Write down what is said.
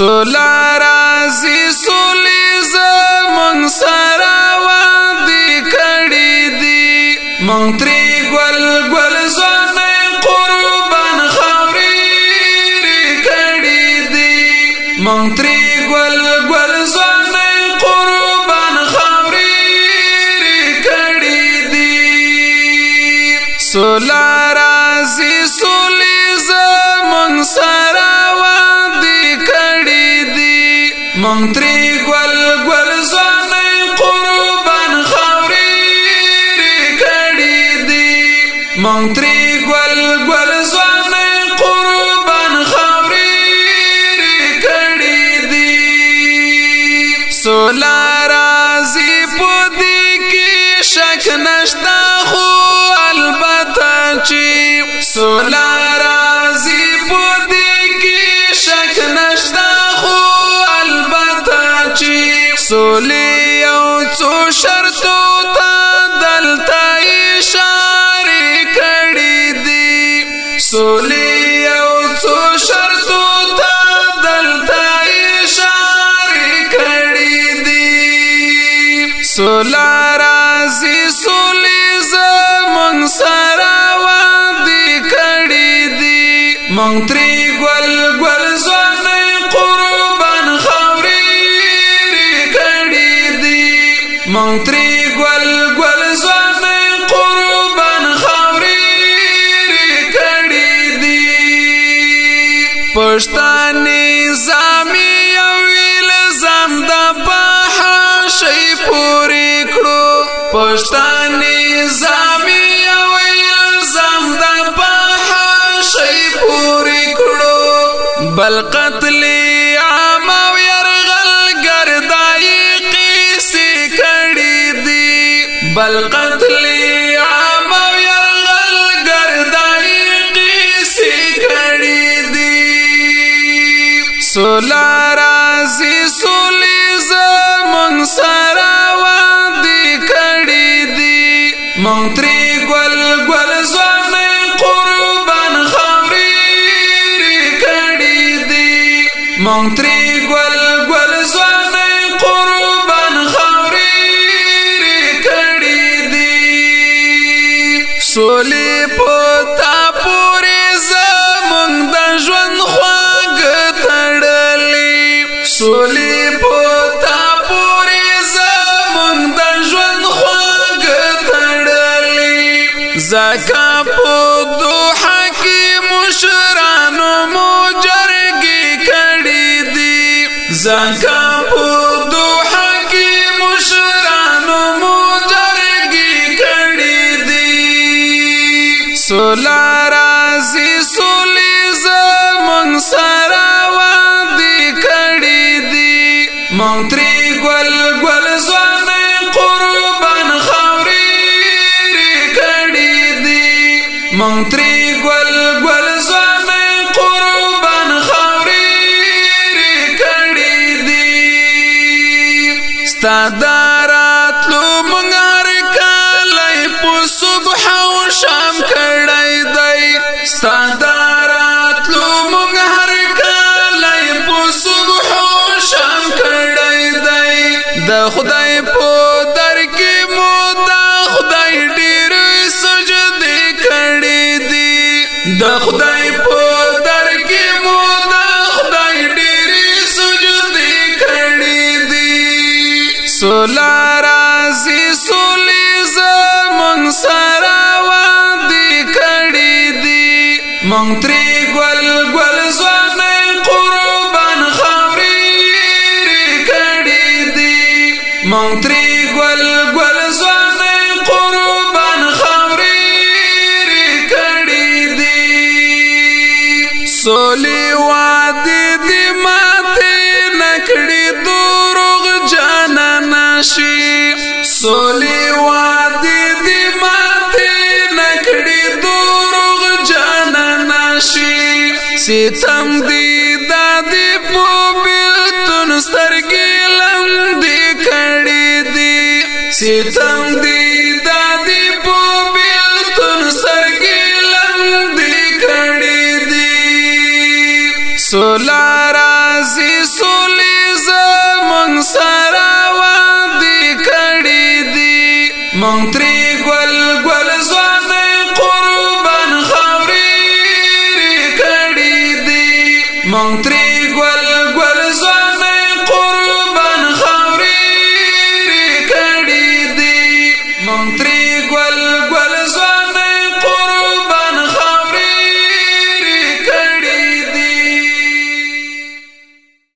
سولا رازی سولی زمون سرا واندی کڑی دی مونگ تری گل گل زوانی قربان خوری ری کڑی دی مونگ تری گل گل زوانی قربان خوری ری کڑی دی سولا رازی سولی زمون سرا مونږ تری ګل ګل ځانې قربان خوري کړي دي مونږ تری ګل ګل ځانې قربان خوري کړي دي سولا رازي پدې کې شک نشتا خو البته چې سولا سولی او څو شرطو ته دلته اشاره کړی دی سولی او څو شرطو ته دلته اشاره کړی دی سولا رازي سولی زمون سره و دي کړی دی مونږ مونتری گل گل زوانه قربان خوري کړي دي پښتاني زامي ویل زم د په شي پوری کړو پښتاني زامي ویل زم د په شي پوری کړو بل قتل بل قتل عام يرغل گردای قیسی کړي دي سولا رازي سولي زمون سرا ودی کړي دي مونتري ګل ګل زنه قربان خوري کړي دي مونتري سولی پتا پوری زمون د ژوند خواګ تړلی سولی پتا پوری زمون د ژوند خواګ تړلی زکا په دوه کې مشرانو مو جرګي کړی دی زکا سولا رازی سولی زمون سرا واندی کڑی دی مونتری گل گل زوانی قربان خوری ری کڑی دی مونتری د خدای په در کې مو دا خدای ډېر سجدې کړې دي د خدای په در کې مو دا خدای ډېر سجدې کړې دي سولا رازي سولې زمون سره و دي کړې دي مونږ مونږ تری ګل ګل زوانه قربان خوري کړي دي سولي وادي دي ماته نکړي دروغ جانا نشي سولي وادي دي ماته نکړي دروغ جانا نشي ستم دي دادي په بلتون سترګي ستم دی دادی په بلتون سرګي لندې کړې دي سولار ازي سولې زمون سره ودی کړې دي مونږ تری ګل ګل زوانه قربان خوري کړې دي مونږ منتري والقوى